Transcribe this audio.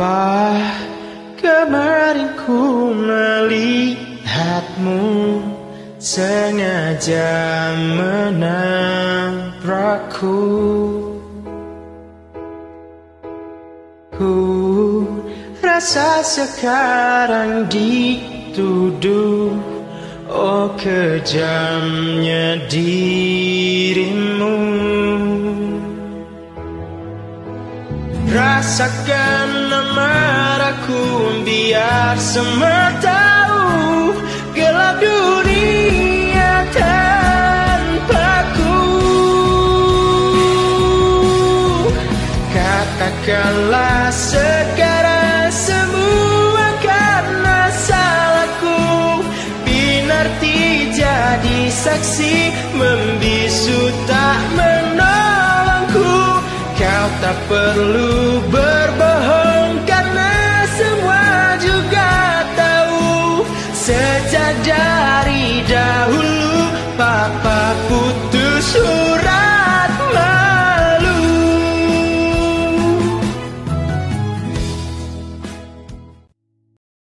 Mengapa kemarin ku melihatmu Sengaja menabrakku. Ku rasa sekarang dituduh Oh kejamnya dirimu Rasakan amarahku biar semua tahu Gelap dunia tanpaku. Katakanlah sekarang semua karena salahku. Binarti jadi saksi Kau tak perlu berbohong Karena semua juga tahu sejajar.